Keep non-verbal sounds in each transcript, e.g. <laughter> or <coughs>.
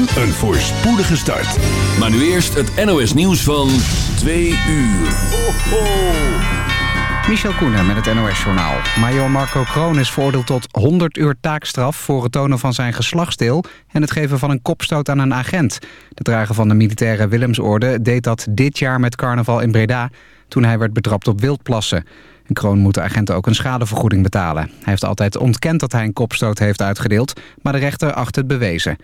een voorspoedige start. Maar nu eerst het NOS nieuws van 2 uur. Ho, ho. Michel Koenen met het NOS-journaal. Major Marco Kroon is veroordeeld tot 100 uur taakstraf... voor het tonen van zijn geslachtsdeel... en het geven van een kopstoot aan een agent. De drager van de militaire Willemsorde deed dat dit jaar met carnaval in Breda... toen hij werd betrapt op wildplassen. En Kroon moet de agenten ook een schadevergoeding betalen. Hij heeft altijd ontkend dat hij een kopstoot heeft uitgedeeld... maar de rechter acht het bewezen.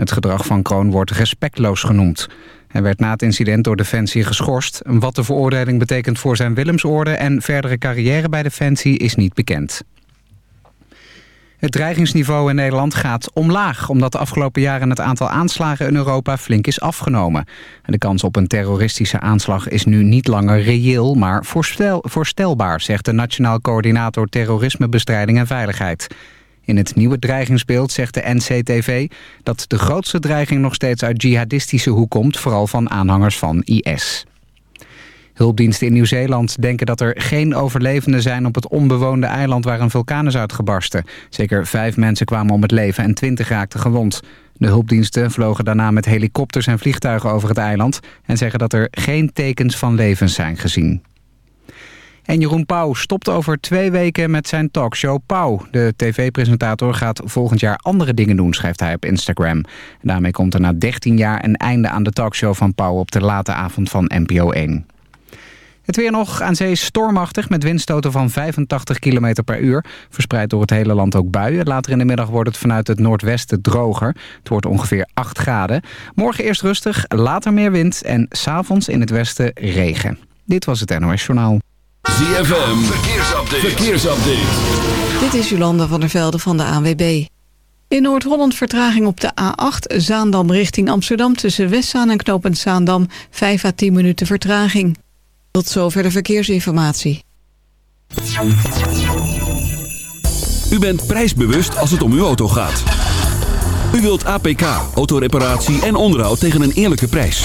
Het gedrag van Kroon wordt respectloos genoemd. Hij werd na het incident door Defensie geschorst. Wat de veroordeling betekent voor zijn Willemsorde en verdere carrière bij Defensie is niet bekend. Het dreigingsniveau in Nederland gaat omlaag... omdat de afgelopen jaren het aantal aanslagen in Europa flink is afgenomen. De kans op een terroristische aanslag is nu niet langer reëel... maar voorstel, voorstelbaar, zegt de Nationaal Coördinator Terrorismebestrijding en Veiligheid. In het nieuwe dreigingsbeeld zegt de NCTV dat de grootste dreiging nog steeds uit jihadistische hoek komt, vooral van aanhangers van IS. Hulpdiensten in Nieuw-Zeeland denken dat er geen overlevenden zijn op het onbewoonde eiland waar een vulkaan is uitgebarsten. Zeker vijf mensen kwamen om het leven en twintig raakten gewond. De hulpdiensten vlogen daarna met helikopters en vliegtuigen over het eiland en zeggen dat er geen tekens van levens zijn gezien. En Jeroen Pauw stopt over twee weken met zijn talkshow Pauw. De tv-presentator gaat volgend jaar andere dingen doen, schrijft hij op Instagram. daarmee komt er na 13 jaar een einde aan de talkshow van Pauw... op de late avond van NPO 1. Het weer nog aan zee stormachtig met windstoten van 85 km per uur. Verspreid door het hele land ook buien. Later in de middag wordt het vanuit het noordwesten droger. Het wordt ongeveer 8 graden. Morgen eerst rustig, later meer wind en s'avonds in het westen regen. Dit was het NOS Journaal. ZFM, verkeersupdate. verkeersupdate. Dit is Jolanda van der Velde van de ANWB. In Noord-Holland vertraging op de A8 Zaandam richting Amsterdam... tussen Westzaan en Knopend Zaandam 5 à 10 minuten vertraging. Tot zover de verkeersinformatie. U bent prijsbewust als het om uw auto gaat. U wilt APK, autoreparatie en onderhoud tegen een eerlijke prijs.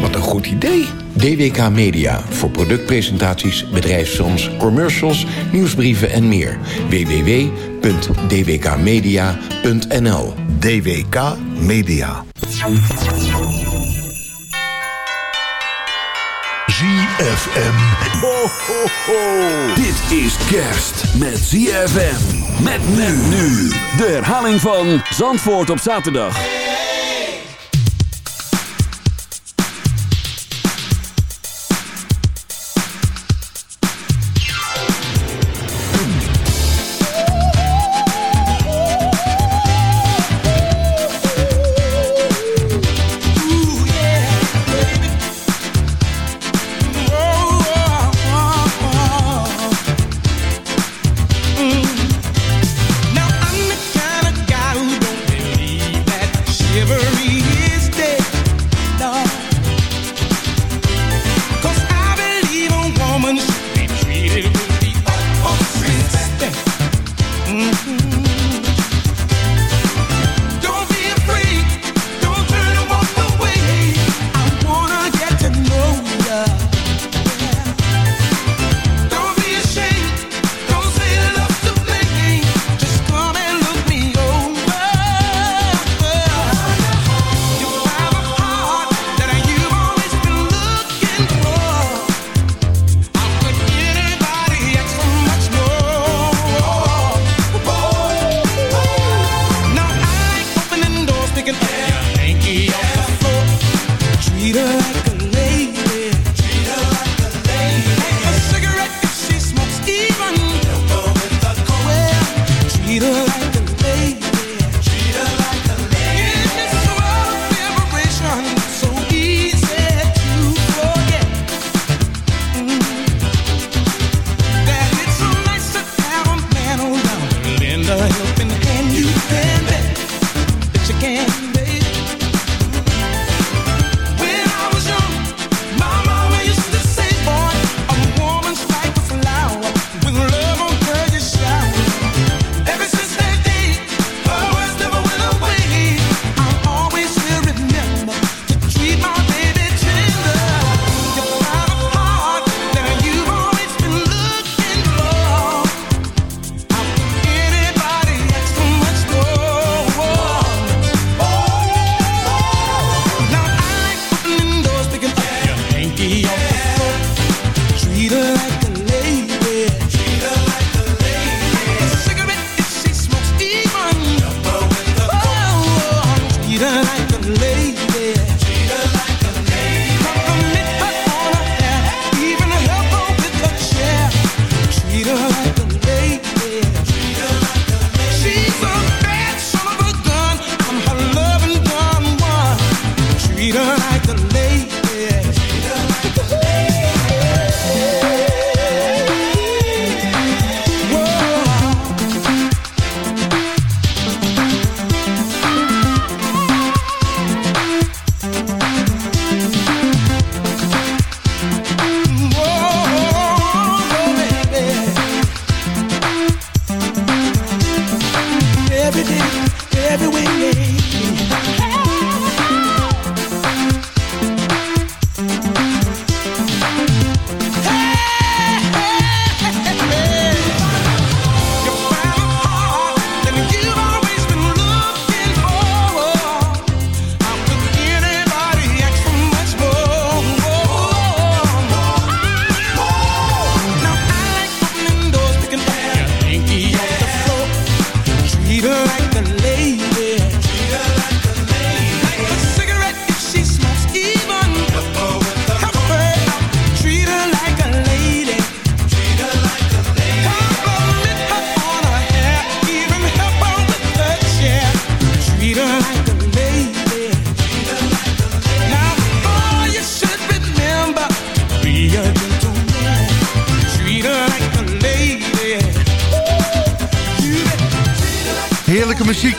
Wat een goed idee. DWK Media voor productpresentaties, bedrijfsfilms, commercials, nieuwsbrieven en meer. www.dwkmedia.nl DWK Media. ZFM. Ho, ho, ho. Dit is kerst met ZFM. Met men nu. De herhaling van Zandvoort op zaterdag.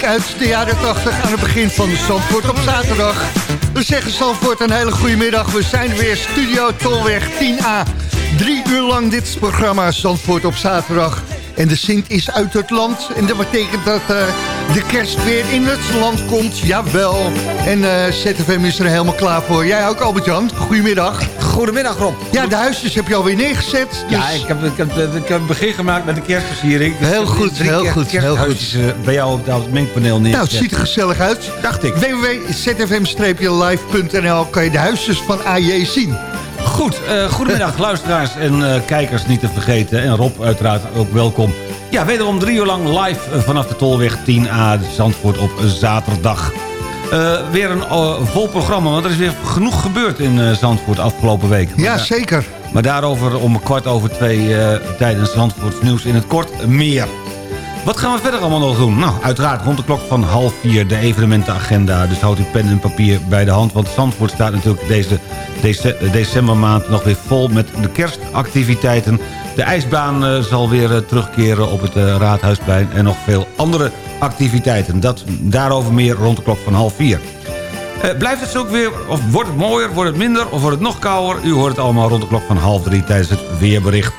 Uit de jaren 80 aan het begin van Zandvoort op zaterdag. We zeggen Zandvoort een hele goede middag. We zijn weer Studio Tolweg 10A. Drie uur lang dit programma Zandvoort op zaterdag. En de Sint is uit het land. En dat betekent dat uh, de kerst weer in het land komt. Jawel. En uh, eh, ZFM is er helemaal klaar voor. Jij ook, Albert-Jan. Goedemiddag. Goedemiddag, Rob. Ja, de huisjes heb je alweer neergezet. Ja, dus- ik heb, ik, heb, ik heb begin gemaakt met de kerstversiering. Heel goed, heel goed. Heel goed. Uh, bij jou op het mengpaneel neer. Nou, het ziet er gezellig uit. Dacht ik. www.zfm-live.nl kan je de huisjes van AJ zien. Goed, uh, goedemiddag <laughs> luisteraars en uh, kijkers niet te vergeten. En Rob uiteraard ook welkom. Ja, wederom drie uur lang live vanaf de Tolweg 10A Zandvoort op zaterdag. Uh, weer een uh, vol programma, want er is weer genoeg gebeurd in uh, Zandvoort afgelopen week. Maar ja, zeker. Maar daarover om kwart over twee tijdens Zandvoorts nieuws in het kort meer. Wat gaan we verder allemaal nog doen? Nou, uiteraard rond de klok van half vier de evenementenagenda. Dus houdt u pen en papier bij de hand. Want Zandvoort staat natuurlijk deze decembermaand nog weer vol met de kerstactiviteiten. De ijsbaan zal weer terugkeren op het Raadhuisplein. En nog veel andere activiteiten. Dat, daarover meer rond de klok van half vier. Blijft het zo ook weer, of wordt het mooier, wordt het minder... of wordt het nog kouder? U hoort het allemaal rond de klok van half drie tijdens het weerbericht.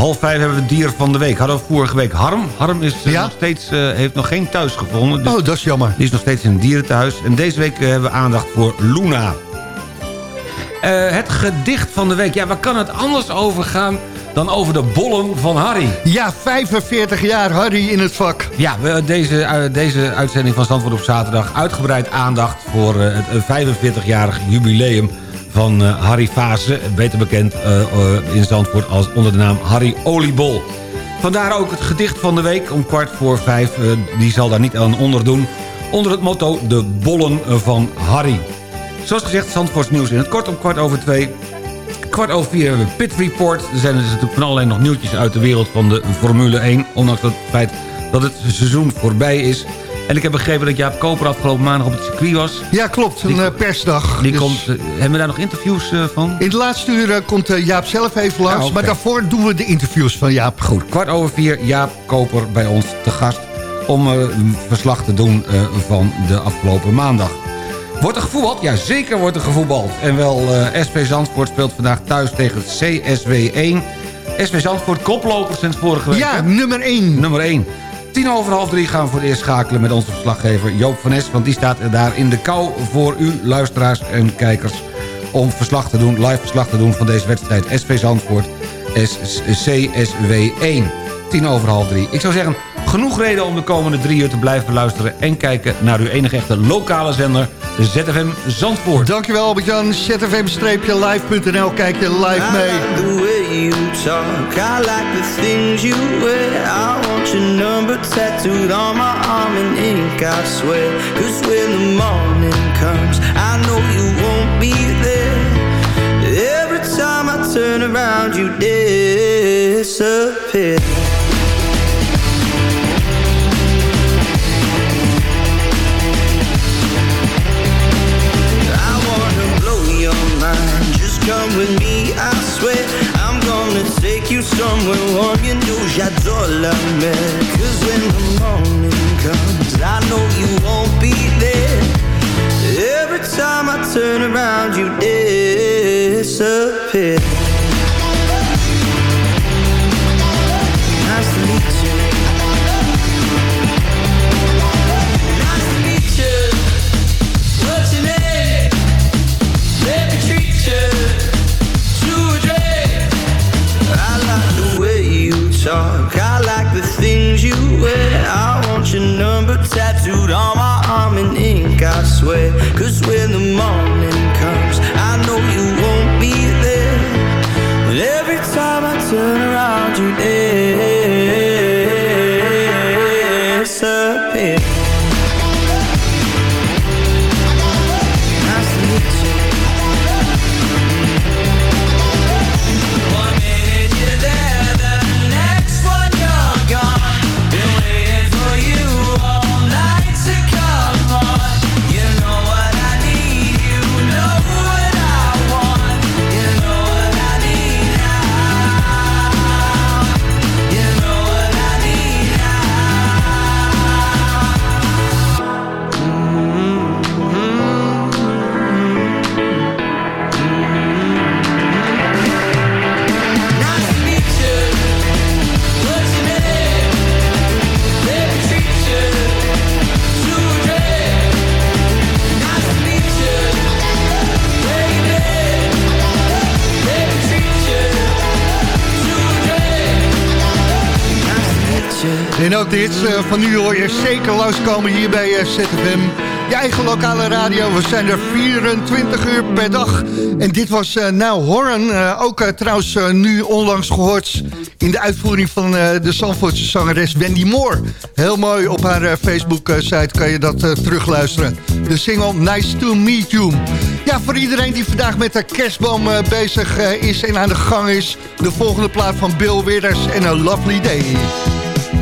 Half vijf hebben we het dier van de week. Hadden we vorige week Harm. Harm is uh, nog steeds, uh, heeft nog geen thuis gevonden. Dus oh, dat is jammer. Die is nog steeds in een dierenthuis. En deze week hebben we aandacht voor Luna. het gedicht van de week. Ja, waar kan het anders over gaan dan over de bollen van Harry. Ja, 45 jaar Harry in het vak. Ja, deze, uh, deze uitzending van Zandvoort op zaterdag... uitgebreid aandacht voor het 45-jarig jubileum van uh, Harry Fase. Beter bekend in Zandvoort als onder de naam Harry Oliebol. Vandaar ook het gedicht van de week om kwart voor vijf. die zal daar niet aan onderdoen. Onder het motto De Bollen van Harry. Zoals gezegd, Zandvoorts nieuws in het kort om kwart over twee kwart over vier hebben we Pit Report. Er zijn dus natuurlijk van allerlei nog nieuwtjes uit de wereld van de Formule 1. Ondanks het feit dat het seizoen voorbij is. En ik heb begrepen dat Jaap Koper afgelopen maandag op het circuit was. Ja, klopt. Een die, uh, persdag. Die dus... komt, uh, hebben we daar nog interviews uh, van? In de laatste uur komt Jaap zelf even langs. Ja, okay. Maar daarvoor doen we de interviews van Jaap. Goed, kwart over vier Jaap Koper bij ons te gast... om een verslag te doen van de afgelopen maandag. Wordt er gevoetbald? Ja, zeker wordt er gevoetbald. En wel, uh, SV Zandvoort speelt vandaag thuis tegen CSW 1. SV Zandvoort koploper sinds vorige week. Ja, nummer 1. Nummer 1. Tien over half drie gaan we voor het eerst schakelen met onze verslaggever Joop van Es. Want die staat daar in de kou voor u, luisteraars en kijkers... om verslag te doen, live verslag te doen van deze wedstrijd. SV Zandvoort, CSW 1. Tien over half drie. Ik zou zeggen, genoeg reden om de komende drie uur te blijven luisteren... en kijken naar uw enige echte lokale zender ZFM Zandvoort. Dankjewel Albert-Jan. ZFM-live.nl. Kijk je live mee. the way you talk. I like the things you wear. I want your number tattooed on my arm in ink, I swear. Cause when the morning comes, I know you won't be there. Every time I turn around, you disappear with me, I swear I'm gonna take you somewhere warm. You know j'adore Cause when the morning comes I know you won't be there. Every time I turn around you disappear talk. I like the things you wear. I want your number tattooed on my arm in ink, I swear. Cause when the morning comes, I know you won't be there. But every time I turn around, you disappear. Dit eh, van nu hoor je zeker langskomen hier bij eh, ZFM. Je eigen lokale radio. We zijn er 24 uur per dag. En dit was eh nou Horn. ook trouwens nu onlangs gehoord in de uitvoering van de Zandvoortse zangeres Wendy Moore. Heel mooi op haar Facebook-site kan je dat terugluisteren. De single Nice to Meet You. Ja, voor iedereen die vandaag met de kerstboom bezig is en aan de gang is... de volgende plaat van Bill Withers en A Lovely Day.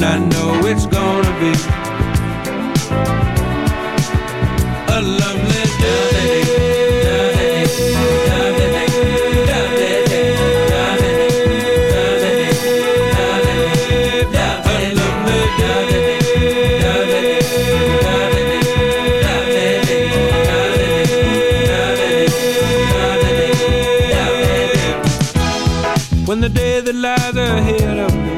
And I know it's gonna be A lovely day. When the day that lies ahead of me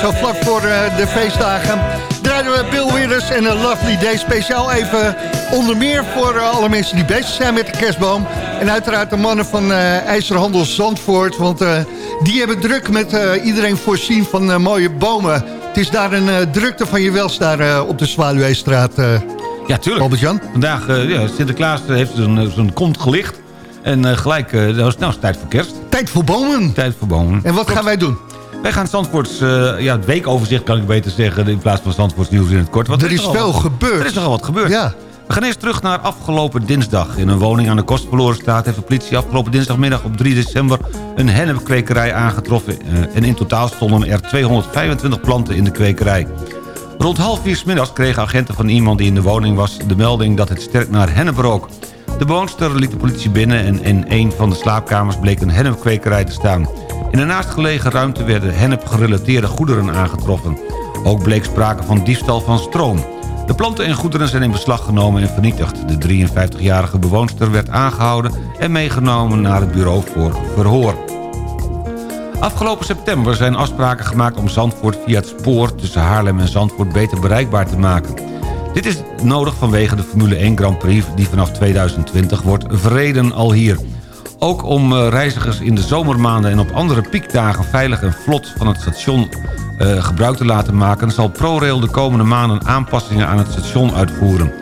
zo vlak voor eh, de feestdagen... draaien we Bill Withers en een Lovely Day speciaal even onder meer... voor eh, alle mensen die bezig zijn met de kerstboom. En uiteraard de mannen van eh, IJzerhandel Zandvoort... want die hebben druk met iedereen voorzien van mooie bomen. Het is daar een drukte van je wels daar op de Zwaluweestraat. Ja, tuurlijk. Albert-Jan? Vandaag, ja, Sinterklaas heeft zijn, kont gelicht. En gelijk, is- nou is het tijd voor kerst. Tijd voor bomen. Tijd voor bomen. En wat gaan wij doen? Wij gaan Zandvoorts, eh, ja, het weekoverzicht kan ik beter zeggen... in plaats van Zandvoorts nieuws in het kort. Want Er is nogal veel wat- gebeurd. Er is nogal wat gebeurd. Ja. We gaan eerst terug naar afgelopen dinsdag. In een woning aan de Kostverlorenstraat heeft de politie afgelopen dinsdagmiddag op 3 december een hennepkwekerij aangetroffen. eh, En in totaal stonden er 225 planten in de kwekerij. Rond half vier 's middags kregen agenten van iemand die in de woning was... de melding dat het sterk naar hennep rook. De bewoonster liet de politie binnen en in een van de slaapkamers bleek een hennepkwekerij te staan. In de naastgelegen ruimte werden hennep-gerelateerde goederen aangetroffen. Ook bleek sprake van diefstal van stroom. De planten en goederen zijn in beslag genomen en vernietigd. De 53-jarige bewoonster werd aangehouden en meegenomen naar het bureau voor verhoor. Afgelopen september zijn afspraken gemaakt om Zandvoort via het spoor... tussen Haarlem en Zandvoort beter bereikbaar te maken. Dit is nodig vanwege de Formule 1 Grand Prix... die vanaf 2020 wordt verreden al hier. Ook om eh, reizigers in de zomermaanden en op andere piekdagen... veilig en vlot van het station eh, gebruik te laten maken... zal ProRail de komende maanden aanpassingen aan het station uitvoeren.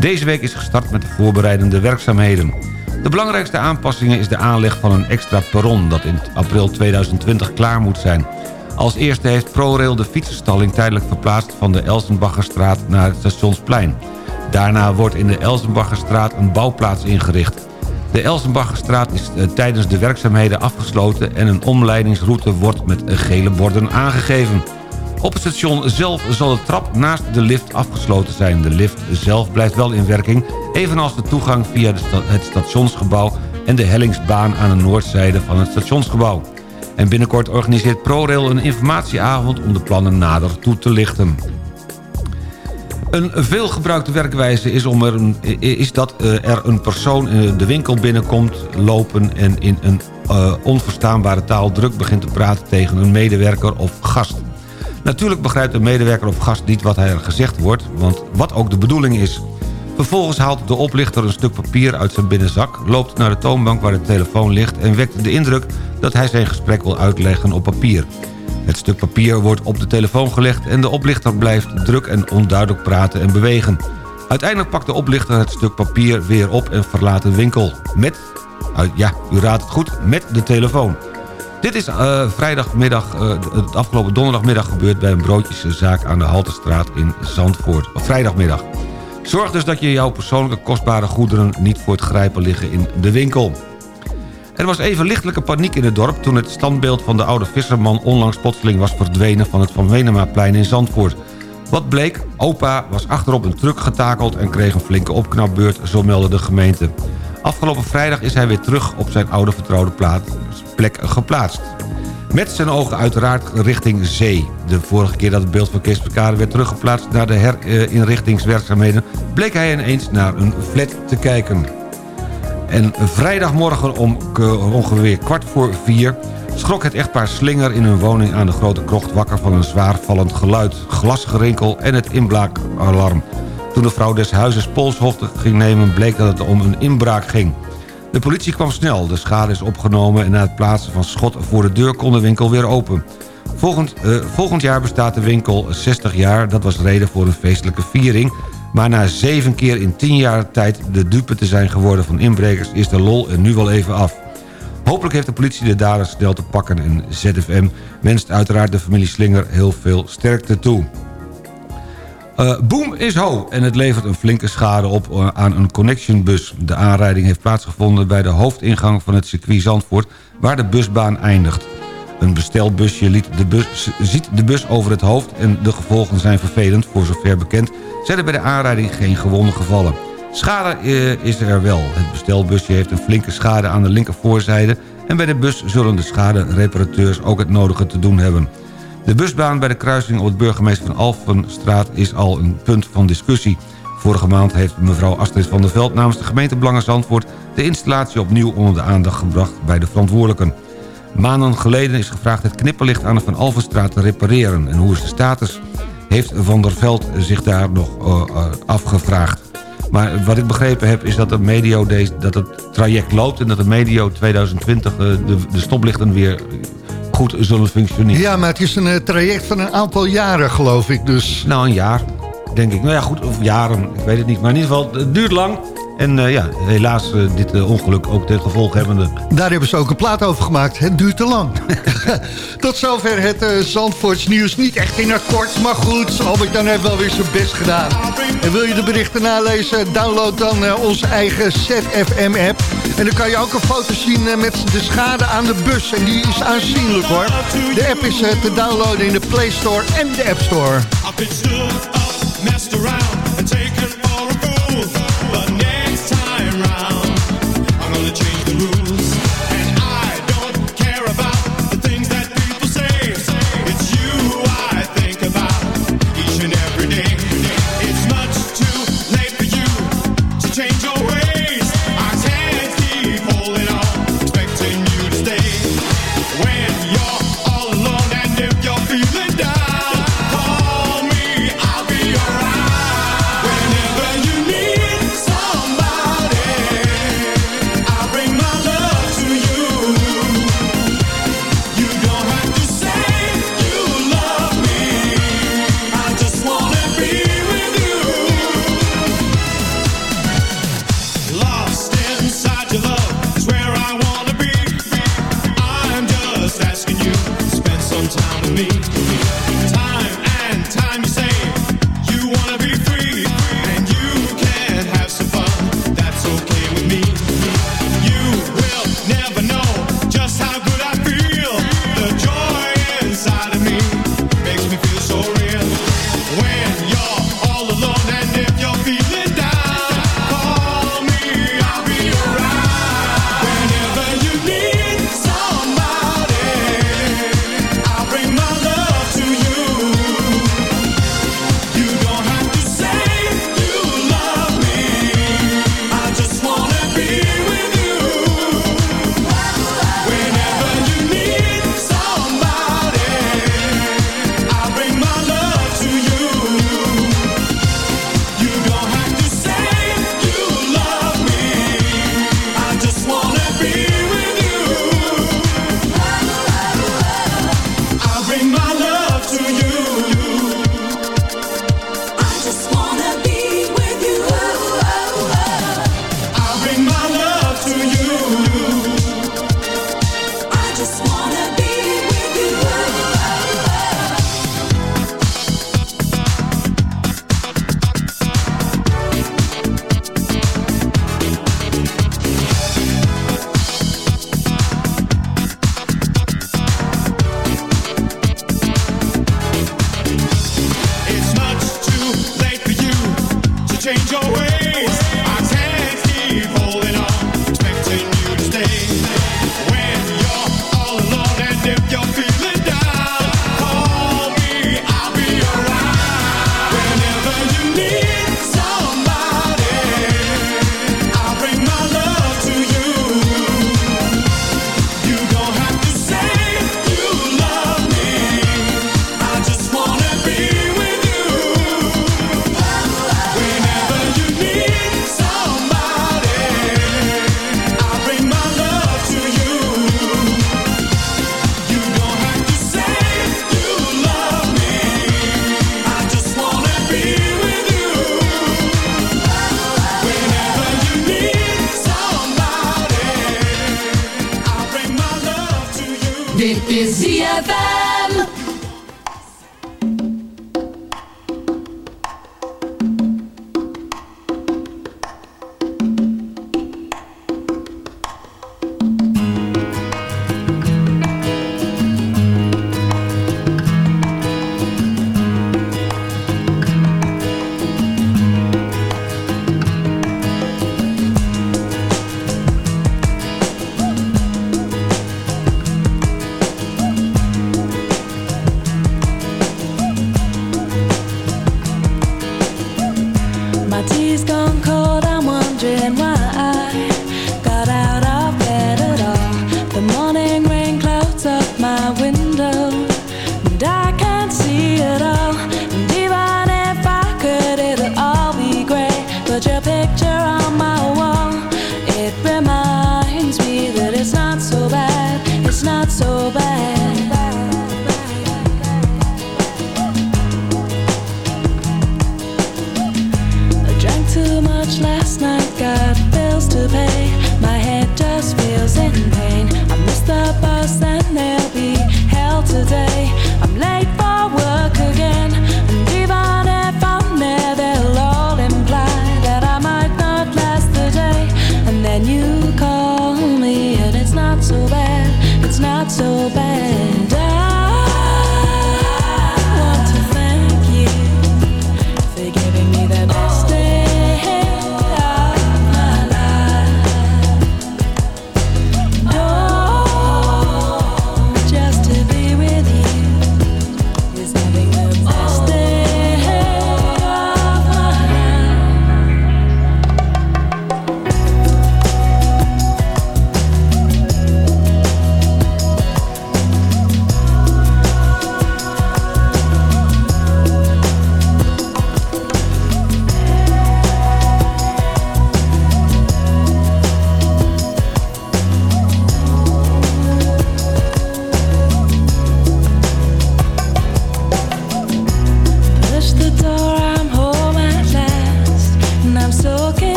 Deze week is gestart met de voorbereidende werkzaamheden. De belangrijkste aanpassingen is de aanleg van een extra perron... dat in april 2020 klaar moet zijn. Als eerste heeft ProRail de fietsenstalling tijdelijk verplaatst... van de Elsenbaggerstraat naar het Stationsplein. Daarna wordt in de Elsenbaggerstraat een bouwplaats ingericht. De Elsenbaggerstraat is eh, tijdens de werkzaamheden afgesloten... en een omleidingsroute wordt met gele borden aangegeven. Op het station zelf zal de trap naast de lift afgesloten zijn. De lift zelf blijft wel in werking... evenals de toegang via het stationsgebouw... en de hellingsbaan aan de noordzijde van het stationsgebouw. En binnenkort organiseert ProRail een informatieavond... om de plannen nader toe te lichten. Een veelgebruikte werkwijze is, om er is dat eh, er een persoon in de winkel binnenkomt lopen... en in een eh, onverstaanbare taal druk begint te praten tegen een medewerker of gast. Natuurlijk begrijpt een medewerker of gast niet wat hij er gezegd wordt... want wat ook de bedoeling is. Vervolgens haalt de oplichter een stuk papier uit zijn binnenzak... loopt naar de toonbank waar de telefoon ligt... en wekt de indruk dat hij zijn gesprek wil uitleggen op papier. Het stuk papier wordt op de telefoon gelegd... en de oplichter blijft druk en onduidelijk praten en bewegen. Uiteindelijk pakt de oplichter het stuk papier weer op en verlaat de winkel. Met, uh, ja, u raadt het goed, met de telefoon. Dit is uh, vrijdagmiddag, uh, het afgelopen donderdagmiddag gebeurd... bij een broodjeszaak aan de Haltestraat in Zandvoort. Vrijdagmiddag. Zorg dus dat je jouw persoonlijke kostbare goederen... niet voor het grijpen liggen in de winkel. Er was even lichtelijke paniek in het dorp... toen het standbeeld van de oude visserman onlangs plotseling was verdwenen... van het Van Venemaplein in Zandvoort. Wat bleek? Opa was achterop een truck getakeld... en kreeg een flinke opknapbeurt, zo meldde de gemeente. Afgelopen vrijdag is hij weer terug op zijn oude vertrouwde plek geplaatst. Met zijn ogen uiteraard richting zee. De vorige keer dat het beeld van Kees Verkade werd teruggeplaatst... naar de herinrichtingswerkzaamheden... bleek hij ineens naar een flat te kijken. En vrijdagmorgen om ongeveer kwart voor vier... schrok het echtpaar Slinger in hun woning aan de Grote Krocht... wakker van een zwaar vallend geluid, glasgerinkel en het inbraakalarm. Toen de vrouw des huizes polshoofd ging nemen... bleek dat het om een inbraak ging. De politie kwam snel, de schade is opgenomen... en na het plaatsen van schot voor de deur kon de winkel weer open. Volgend, eh, volgend jaar bestaat de winkel 60 jaar. Dat was reden voor een feestelijke viering. Maar na zeven keer in 10 jaar tijd de dupe te zijn geworden van inbrekers... is de lol er nu wel even af. Hopelijk heeft de politie de daders snel te pakken... en ZFM wenst uiteraard de familie Slinger heel veel sterkte toe. Uh, boom is ho en het levert een flinke schade op uh, aan een connectionbus. De aanrijding heeft plaatsgevonden bij de hoofdingang van het circuit Zandvoort... waar de busbaan eindigt. Een bestelbusje liet de bus, ziet de bus over het hoofd... en de gevolgen zijn vervelend, voor zover bekend... zijn er bij de aanrijding geen gewonden gevallen. Schade uh, is er wel. Het bestelbusje heeft een flinke schade aan de linkervoorzijde... en bij de bus zullen de schadereparateurs ook het nodige te doen hebben... De busbaan bij de kruising op het burgemeester van Alphenstraat is al een punt van discussie. Vorige maand heeft mevrouw Astrid van der Veld namens de gemeente Belangen Zandvoort... de installatie opnieuw onder de aandacht gebracht bij de verantwoordelijken. Maanden geleden is gevraagd het knipperlicht aan de Van Alphenstraat te repareren. En hoe is de status? Heeft Van der Veld zich daar nog uh, uh, afgevraagd. Maar wat ik begrepen heb is dat, de medio deze, dat het traject loopt... en dat de medio 2020 uh, de, de stoplichten weer goed zullen functioneren. Ja, maar het is een uh, traject van een aantal jaren, geloof ik. Dus. Nou, een jaar, denk ik. Nou ja, goed, of jaren, ik weet het niet. Maar in ieder geval, het duurt lang. En uh, ja, helaas uh, dit uh, ongeluk ook ten gevolg hebbende. Daar hebben ze ook een plaat over gemaakt. Het duurt te lang. <laughs> Tot zover het uh, Zandvoorts nieuws. Niet echt in het kort, maar goed. Albert dan heeft wel weer zijn best gedaan. En wil je de berichten nalezen? Download dan onze eigen ZFM-app. En dan kan je ook een foto zien met de schade aan de bus. En die is aanzienlijk hoor. De app is te downloaden in de Play Store en de App Store.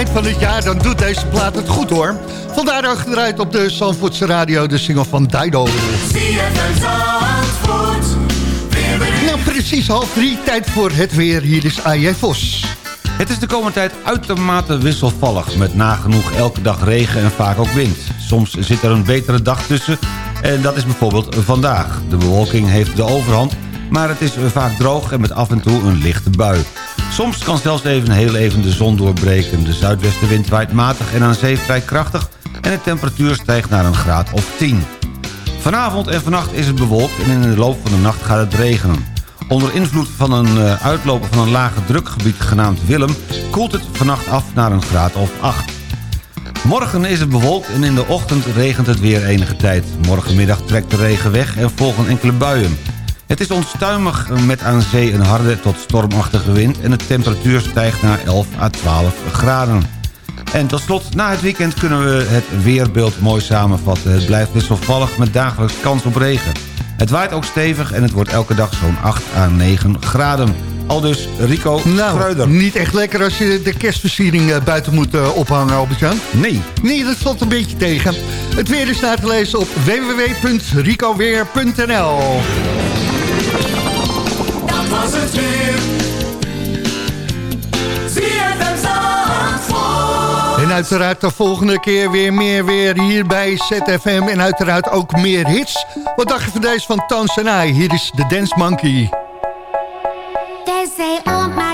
Eind van het jaar, dan doet deze plaat het goed hoor. Vandaar ook op de Zandvoortse radio, de single van Dido. Nou, precies half drie, tijd voor het weer. Hier is AJ Vos. Het is de komende tijd uitermate wisselvallig... met nagenoeg elke dag regen en vaak ook wind. Soms zit er een betere dag tussen en dat is bijvoorbeeld vandaag. De bewolking heeft de overhand, maar het is vaak droog... en met af en toe een lichte bui. Soms kan zelfs even heel even de zon doorbreken. De zuidwestenwind waait matig en aan zee vrij krachtig... en de temperatuur stijgt naar een graad of 10. Vanavond en vannacht is het bewolkt en in de loop van de nacht gaat het regenen. Onder invloed van een eh, uitloper van een lage drukgebied genaamd Willem... koelt het vannacht af naar een graad of 8. Morgen is het bewolkt en in de ochtend regent het weer enige tijd. Morgenmiddag trekt de regen weg en volgen enkele buien. Het is onstuimig met aan zee een harde tot stormachtige wind... en de temperatuur stijgt naar 11 à 12 graden. En tot slot, na het weekend kunnen we het weerbeeld mooi samenvatten. Het blijft wisselvallig met dagelijks kans op regen. Het waait ook stevig en het wordt elke dag zo'n 8 à 9 graden. Al dus Rico Nou, niet echt lekker als je de kerstversiering eh, buiten moet eh, ophangen, Albert-Jan. Nee. Nee, dat valt een beetje tegen. Het weer is na te lezen op www.ricoweer.nl en uiteraard de volgende keer weer meer weer hier bij ZFM. En uiteraard ook meer hits. Wat dacht je van deze van Tansanai? Hier is de Dance Monkey. They oh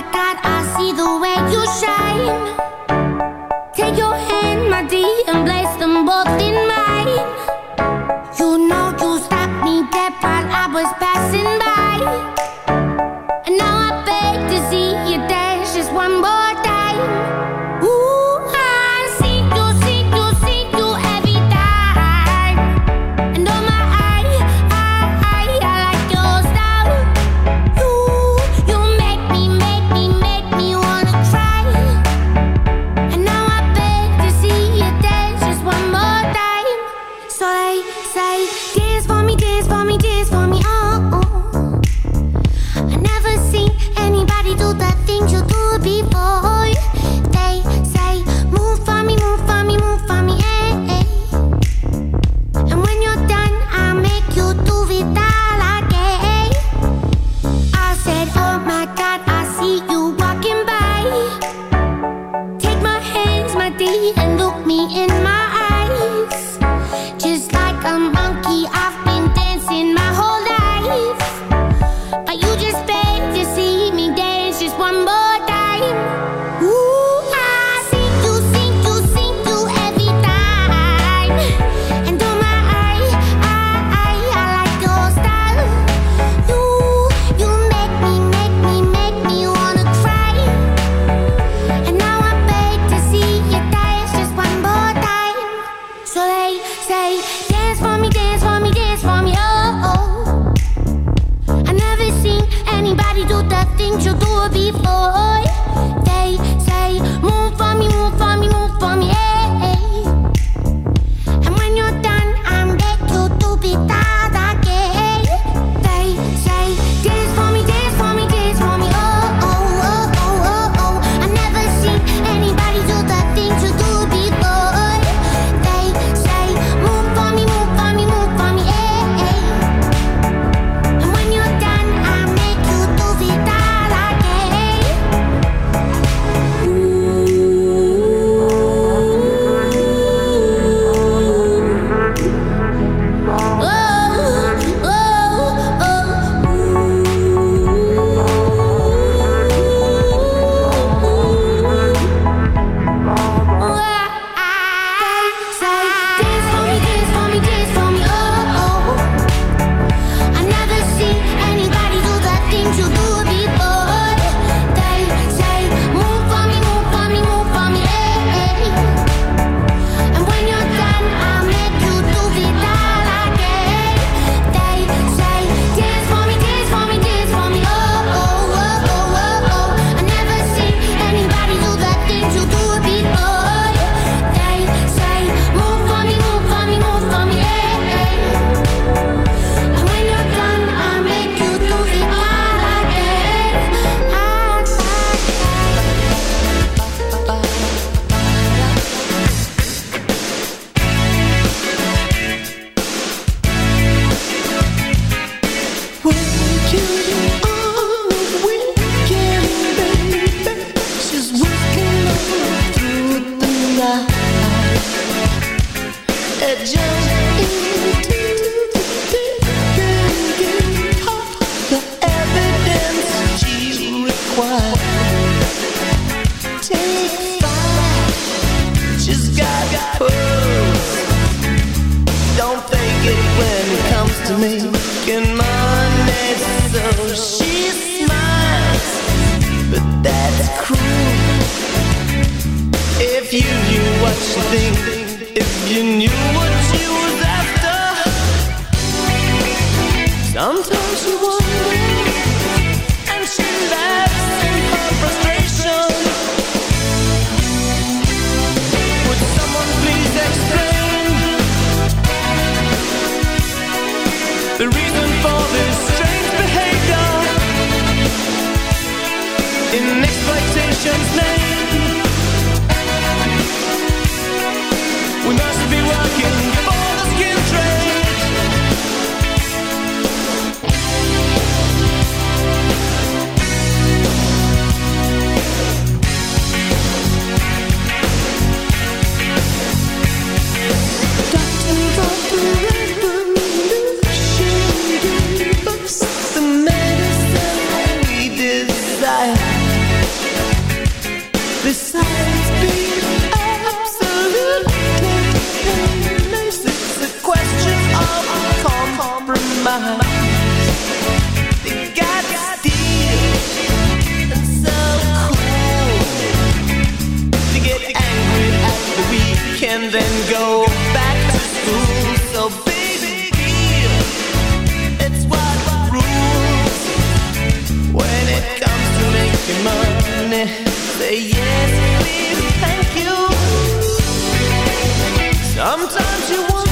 Sometimes you wonder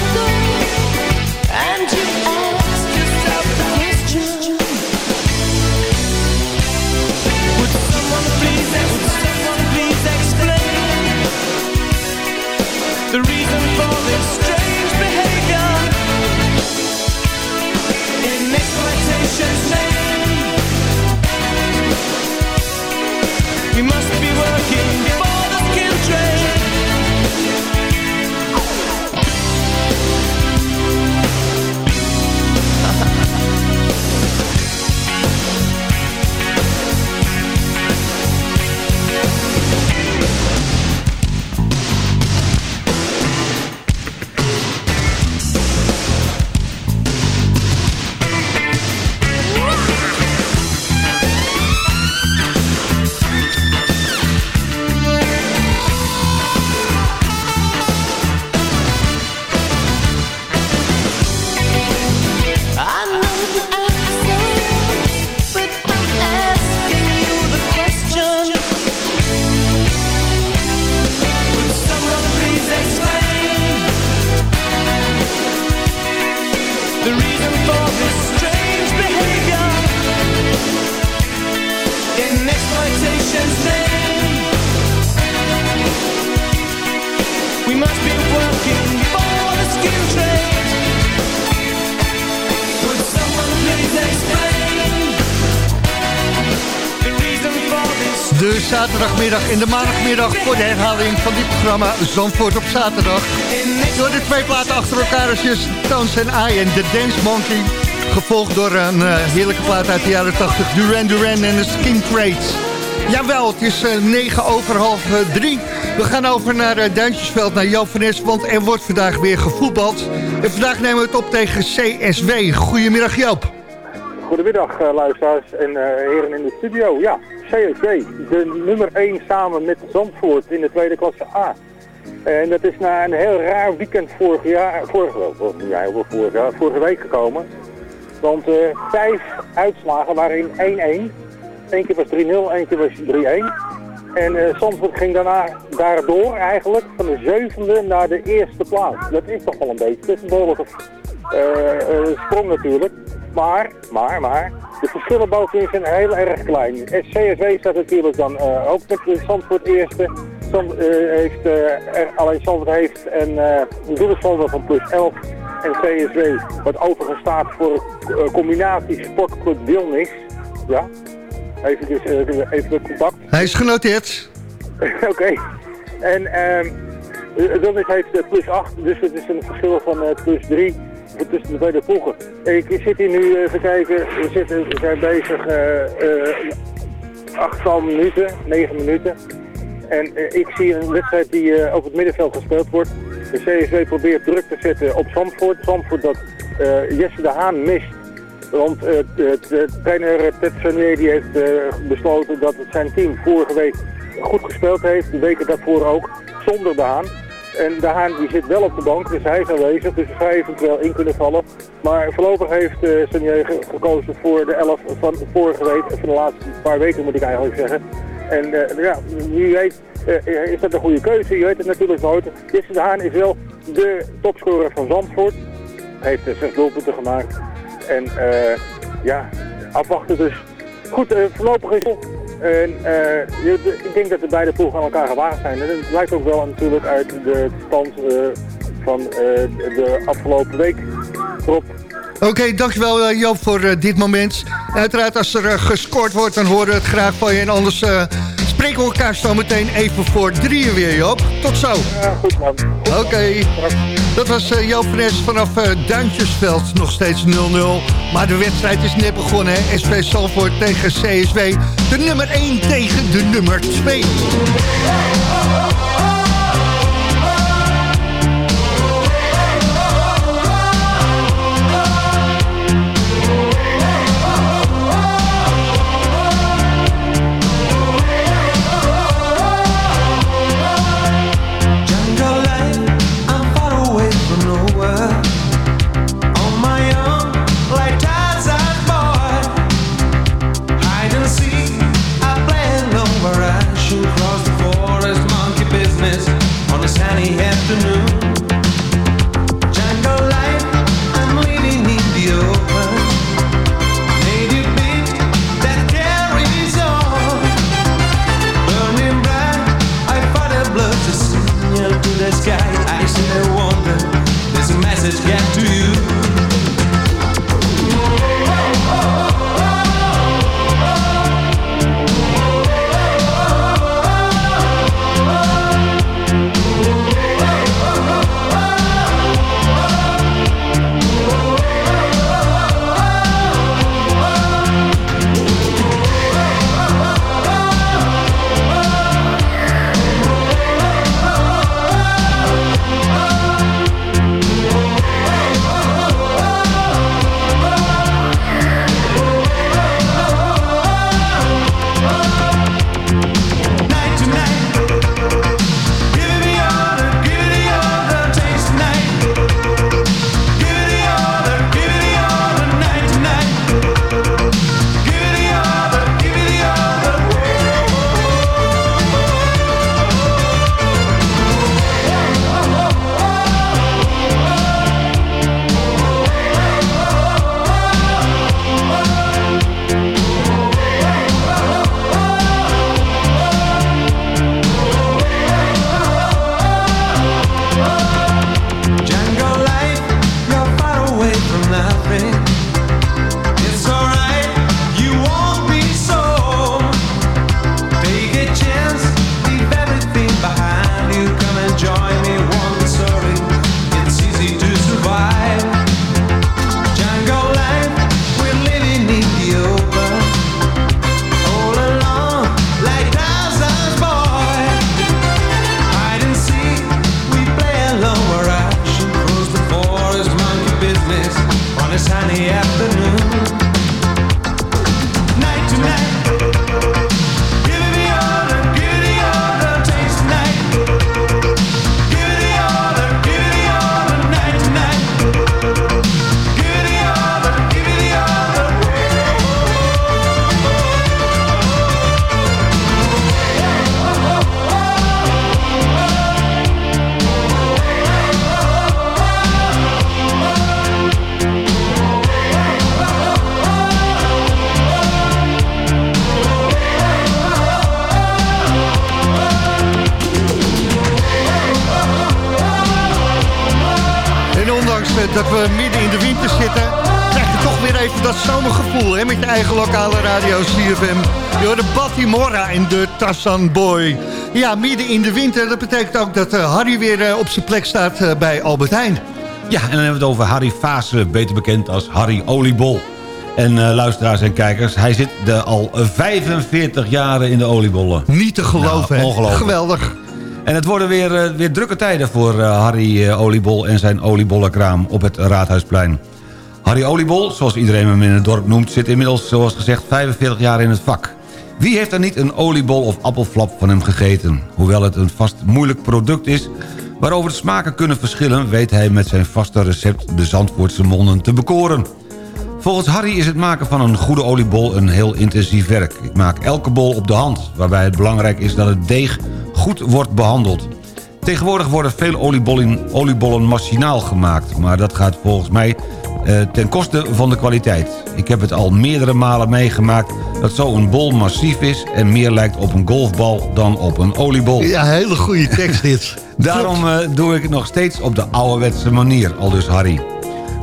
en de maandagmiddag voor de herhaling van dit programma Zandvoort op zaterdag. Door de twee platen achter elkaar als Tans en I en The Dance Monkey. Gevolgd door een eh, heerlijke plaat uit de jaren 80, Duran Duran en de Skin Trades. Jawel, het is eh, negen over half eh, drie. We gaan over naar uh, Duintjesveld, naar Joop van Nes, want er wordt vandaag weer gevoetbald. En vandaag nemen we het op tegen CSW. Goedemiddag Joop. Goedemiddag eh, luisteraars en eh, heren in de studio. Ja, CSW, de nummer 1 samen met Zandvoort in de tweede klasse A. En dat is na een heel raar weekend vorig jaar, vorige, wel, vorig jaar, wel vorig jaar, vorige week gekomen. Want eh, vijf uitslagen waren in 1-1. Eén keer was 3-0, één keer was 3-1. En eh Zandvoort ging daarna daardoor eigenlijk van de zevende naar de eerste plaats. Dat is toch wel een beetje, dat is een behoorlijke eh, eh, sprong natuurlijk. Maar, maar, maar, de verschillen bovenin zijn heel erg klein. CSW staat natuurlijk dan eh, ook met Zandvoort eerste. Zand, eh, heeft, eh, er- alleen Zandvoort heeft een uh, doelsaldo van plus 11. En CSW, wat overigens staat voor eh, combinatie sportclub Wilnis. Ja, even, dus, eh, even het contact. Hij is genoteerd. <laughs> Oké. En ehm Wilnis heeft eh, plus 8, dus het is een verschil van eh, plus 3 tussen de beide ploegen. Ik zit hier nu, eh, even kijken, we, zitten, zijn bezig eh eh, achttal minuten, negen minuten. En ik zie een wedstrijd die op het middenveld gespeeld wordt. De CSW probeert druk te zetten op Zandvoort. Zandvoort dat Jesse de Haan mist. Want de, trainer Ted Sonier die heeft besloten dat het zijn team vorige week goed gespeeld heeft. De weken daarvoor ook, zonder de Haan. En de Haan die zit wel op de bank, dus hij is aanwezig. Dus hij zou eventueel in kunnen vallen. Maar voorlopig heeft eh Sonier ge- gekozen voor de 11 van vorige week. Van de laatste paar weken moet ik eigenlijk zeggen. En eh, ja, wie weet eh, is dat een goede keuze. Je weet het natuurlijk nooit. Jesse de Haan is wel de topscorer van Zandvoort. Hij heeft eh, zes doelpunten gemaakt. En eh, ja, afwachten dus. Goed, eh, voorlopig is het. Eh, ik denk dat de beide ploegen aan elkaar gewaagd zijn. En dat blijkt ook wel natuurlijk uit de stand eh, van eh, de afgelopen week. Rob, Oké, dankjewel Joop voor dit moment. Uiteraard als er gescoord wordt, dan horen we het graag van je. En anders spreken we elkaar zo meteen even voor drieën weer, Joop. Tot zo. Ja, goed man. Oké. Dat was eh, Joop van Es vanaf eh, Duintjesveld. Nog steeds 0-0. Maar de wedstrijd is net begonnen. Hè? SP Salvoort tegen CSW. De nummer 1 tegen de nummer 2. Dat we midden in de winter zitten... krijg je toch weer even dat zomergevoel hè, met je eigen lokale radio CFM. Je hoort de Batimora en de Tassan Boy. Ja, midden in de winter, dat betekent ook dat eh, Harry weer eh, op zijn plek staat eh, bij Albert Heijn. Ja, en dan hebben we het over Harry Fase, beter bekend als Harry Oliebol. En luisteraars en kijkers, hij zit de al 45 jaren in de oliebollen. Niet te geloven, Nou, ongelooflijk. Geweldig. En het worden weer, eh, weer drukke tijden voor eh, Harry eh, Oliebol en zijn oliebollenkraam op het Raadhuisplein. Harry Oliebol, zoals iedereen hem in het dorp noemt, zit inmiddels, zoals gezegd, 45 jaar in het vak. Wie heeft er niet een oliebol of appelflap van hem gegeten? Hoewel het een vast moeilijk product is, waarover de smaken kunnen verschillen... weet hij met zijn vaste recept de Zandvoortse monden te bekoren. Volgens Harry is het maken van een goede oliebol een heel intensief werk. Ik maak elke bol op de hand, waarbij het belangrijk is dat het deeg goed wordt behandeld. Tegenwoordig worden veel oliebollen, oliebollen machinaal gemaakt... maar dat gaat volgens mij eh, ten koste van de kwaliteit. Ik heb het al meerdere malen meegemaakt dat zo'n bol massief is... en meer lijkt op een golfbal dan op een oliebol. Ja, hele goede tekst dit. <laughs> Daarom eh, doe ik het nog steeds op de ouderwetse manier, aldus Harry.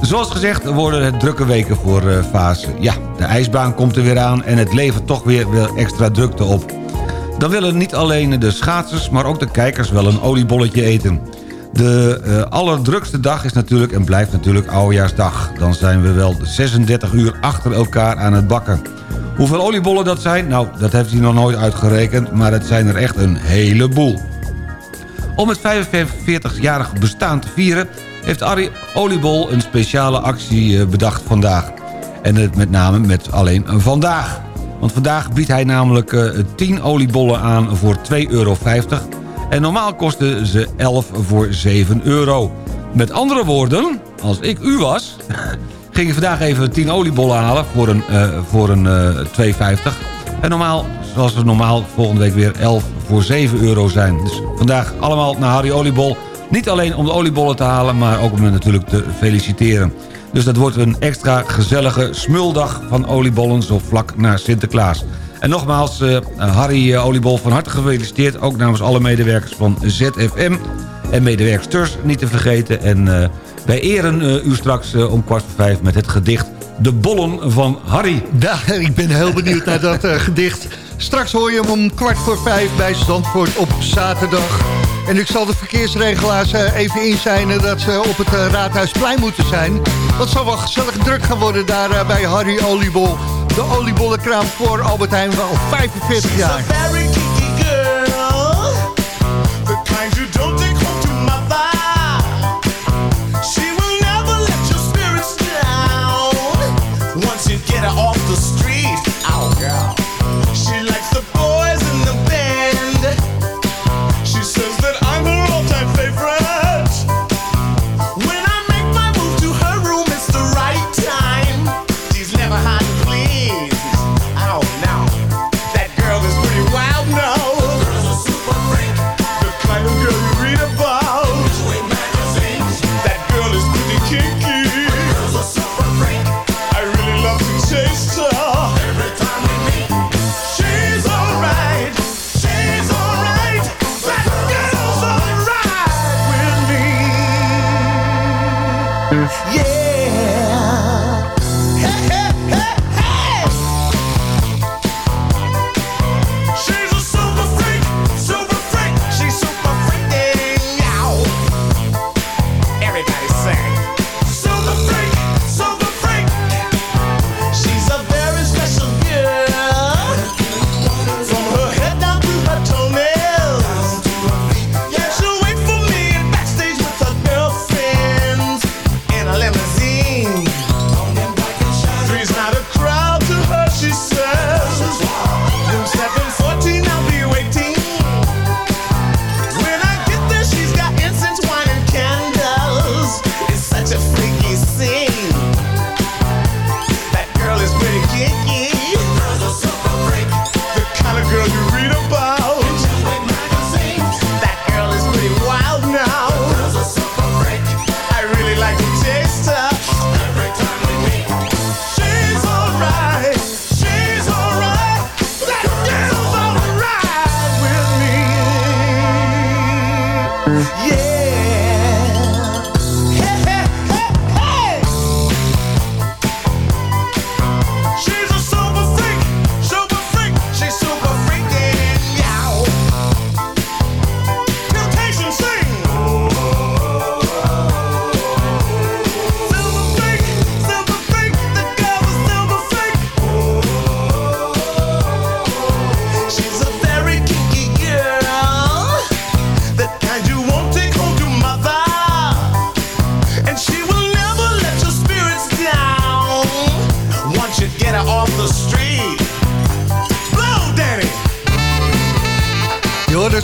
Zoals gezegd worden het drukke weken voor Fase. Ja, de ijsbaan komt er weer aan en het levert toch weer, weer extra drukte op. Dan willen niet alleen de schaatsers, maar ook de kijkers wel een oliebolletje eten. De eh, allerdrukste dag is natuurlijk en blijft natuurlijk Oudejaarsdag. Dan zijn we wel 36 uur achter elkaar aan het bakken. Hoeveel oliebollen dat zijn? Nou, dat heeft hij nog nooit uitgerekend, maar het zijn er echt een heleboel. Om het 45-jarig bestaan te vieren... heeft Arie Oliebol een speciale actie eh, bedacht vandaag. En het met name met alleen vandaag. Want vandaag biedt hij namelijk eh, 10 oliebollen aan voor 2,50 euro. En normaal kosten ze 11 voor 7 euro. Met andere woorden, als ik u was... <laughs> ging ik vandaag even 10 oliebollen halen voor een, eh, voor een eh 2,50. En normaal, zoals we normaal volgende week weer 11 voor 7 euro zijn. Dus vandaag allemaal naar Harry Oliebol. Niet alleen om de oliebollen te halen, maar ook om natuurlijk te feliciteren. Dus dat wordt een extra gezellige smuldag van oliebollen... zo vlak na Sinterklaas. En nogmaals, eh, Harry eh, Oliebol van harte gefeliciteerd... ook namens alle medewerkers van ZFM en medewerksters niet te vergeten. En eh, wij eren u straks om kwart voor vijf met het gedicht... De Bollen van Harry. Ja, ik ben heel benieuwd naar dat gedicht. Straks hoor je hem om kwart voor vijf bij Zandvoort op zaterdag. En ik zal de verkeersregelaars eh, even inzijnen dat ze op het eh, Raadhuisplein moeten zijn. Het zal wel gezellig druk gaan worden daar eh, bij Harry Oliebol. De oliebollenkraam voor Albert Heijn al 45 jaar.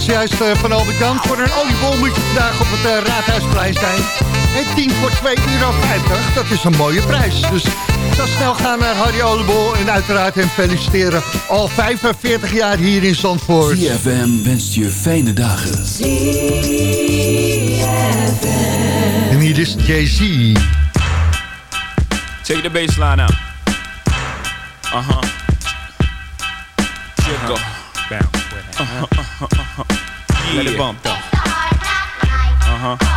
Juist eh, van Albert Jan. Voor een oliebol moet je vandaag op het eh, Raadhuisplein zijn. En 10 voor 2,50 euro. Dat is een mooie prijs. Dus ik zal snel gaan naar Harry Oliebol. En uiteraard hem feliciteren. Al 45 jaar hier in Zandvoort. ZFM wenst je fijne dagen. En hier is Jay-Z. Take the bass line out. Uh huh. Bounce. Uh-huh, uh-huh, uh-huh. Let it bump though. Uh huh.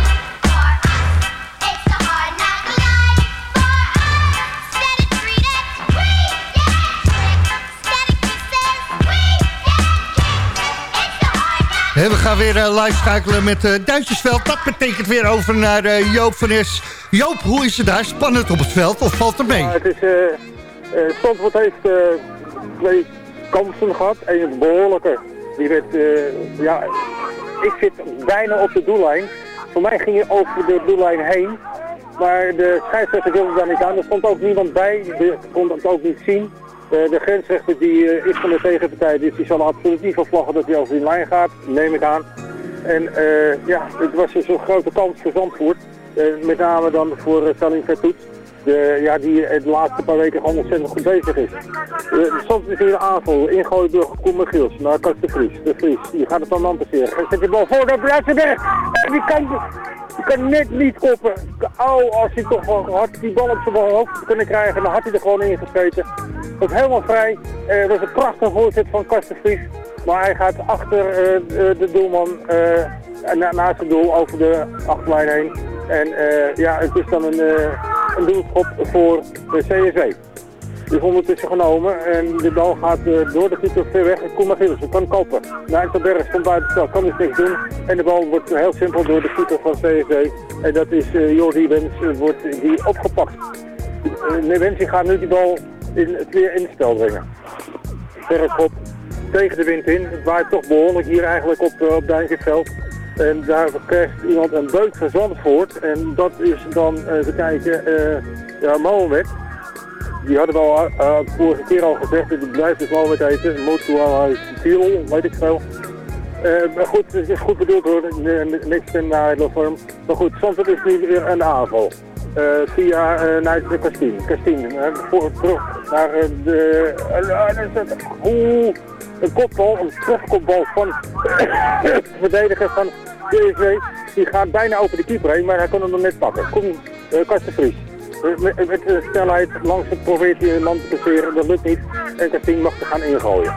We gaan weer eh, live schakelen met eh Duitsersveld. Dat betekent weer over naar eh, Joop van Es. Joop, hoe is het daar? Spannend op het veld of valt er mee? Het is, Zandvoort heeft twee kansen gehad. Eén is behoorlijke. Die werd, ja, ik zit bijna op de doellijn. Voor mij ging je over de doellijn heen. Maar de scheidsrechter wilde daar niet aan. Er stond ook niemand bij. Je kon het ook niet zien. Eh, de grensrechter die eh, is van de tegenpartij, dus die zal absoluut niet van dat hij over die lijn gaat, neem ik aan. En eh, ja, het was dus een grote kans voor Zandvoort. Met name dan voor Salim Vertoet. De, ja, die eh, de laatste paar weken gewoon ontzettend goed bezig is. Uh, soms is hier een aanval, ingooien door Koen Michiels naar Kast de Vries. De Vries, die gaat het dan man passeren. Zet de bal voor naar. En die kan, die kan net niet koppen. Au, als hij toch had die bal op zijn hoofd kunnen krijgen, dan had hij er gewoon in gescheten. Dat was helemaal vrij. Eh, dat is een prachtige voorzet van Kast de Vries. Maar hij gaat achter eh, de doelman, eh, na, naast het doel, over de achterlijn heen. En eh, ja, het is dan een, eh, een voor de CSW. is ondertussen genomen en de bal gaat eh, door de keeper ver weg. En Koen Magielsen kan koppen. Nijntelberg stond buiten het spel, kan dus niks doen. En de bal wordt heel simpel door de keeper van CSD. En dat is uh, Jordi Wens, wordt die opgepakt. Uh, Wensie gaat nu die bal in, het weer in het spel. Verrekop tegen de wind in. Het waait toch behoorlijk hier eigenlijk op, op Duinkerveld. En daar krijgt iemand een beuk van Zandvoort. En dat is dan, uh, even kijken, uh, ja, Mohamed. Die hadden we al uh, vorige keer al gezegd, het blijft dus Mohamed eten. Motual Tiel, weet ik veel. Maar goed, het is goed bedoeld hoor, niks in de vorm. Maar goed, Zandvoort is nu weer een aanval. Uh, via uh, naar de. Castine, uh, voor, terug naar de... Een kopbal, een terugkopbal van <coughs> de verdediger van PSV. Die gaat bijna over de keeper heen, maar hij kon hem nog net pakken. Kom, uh, Karsten Vries. Met, met de snelheid langs probeert hij een man te passeren, dat lukt niet. En Castine mag te gaan ingooien.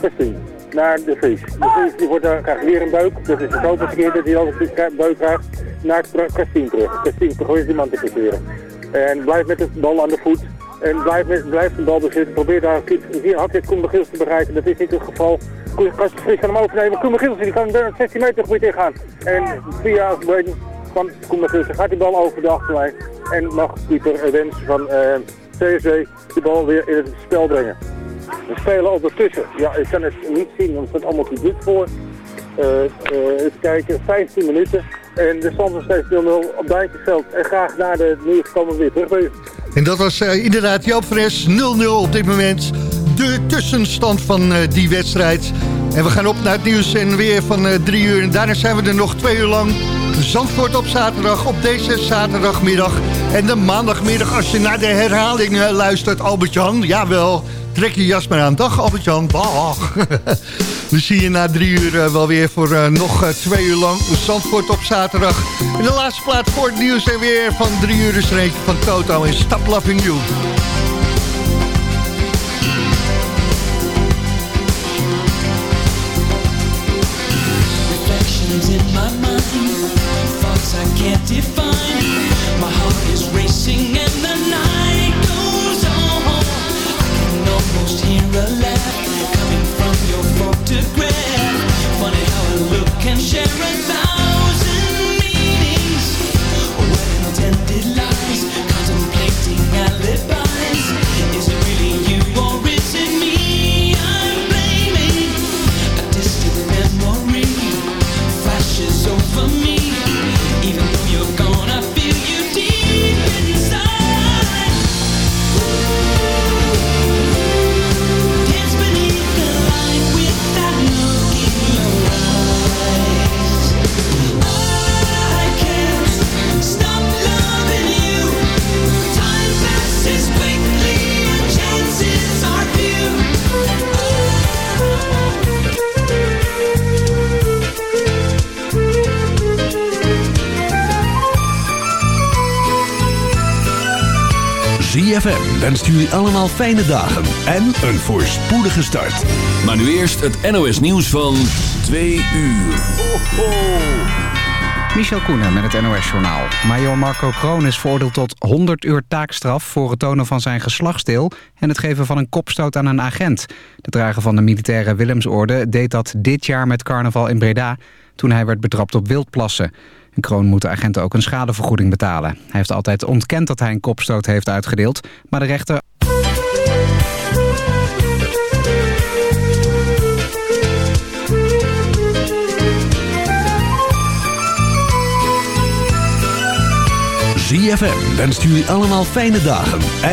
Castine, naar de Vries. De Vries die wordt, uh, krijgt weer een buik. Dat is de zoveelste keer dat hij al een buik krijgt. Naar Castine terug. Castine probeert die man te passeren. En blijft met de bal aan de voet. En blijft, met, blijft de bal bezitten. Probeert daar had dit Koen Begiels te bereiken. Dat is niet het geval. Vries kan hem overnemen. Koen Begiels die kan 16 meter gebied ingaan. En via het van Koen gaat die bal over de achterlijn. En mag keeper Wens van uh, CSW de bal weer in het spel brengen. We spelen ondertussen. Ja, ik kan het niet zien, want het staat allemaal publiek voor. Uh, uh, even kijken, 15 minuten. En de stand is steeds 0-0 op Dijkjesveld. En graag naar de nieuwgekomen weer terug. En dat was inderdaad Joop Fres, 0-0 op dit moment. De tussenstand van uh, die wedstrijd. En we gaan op naar het nieuws en weer van uh, drie uur. En daarna zijn we er nog twee uur lang. Zandvoort op zaterdag, op deze zaterdagmiddag. En de maandagmiddag als je naar de herhaling luistert, Albert-Jan. Jawel, trek je jas maar aan. Dag Albert-Jan, dag. <laughs> We zien je na drie uur wel weer voor nog twee uur lang Zandvoort op zaterdag. En de laatste plaat voor het nieuws en weer van drie uur is er van Toto in Stop Loving You. Thoughts I wenst jullie allemaal fijne dagen en een voorspoedige start. Maar nu eerst het NOS nieuws van 2 uur. Ho, ho. Michel Koenen met het NOS-journaal. Major Marco Kroon is veroordeeld tot 100 uur taakstraf... voor het tonen van zijn geslachtsdeel... en het geven van een kopstoot aan een agent. De drager van de militaire Willemsorde deed dat dit jaar met carnaval in Breda... toen hij werd betrapt op wildplassen. Kroon moet de agenten ook een schadevergoeding betalen. Hij heeft altijd ontkend dat hij een kopstoot heeft uitgedeeld... maar de rechter... ZFM wenst jullie allemaal fijne dagen en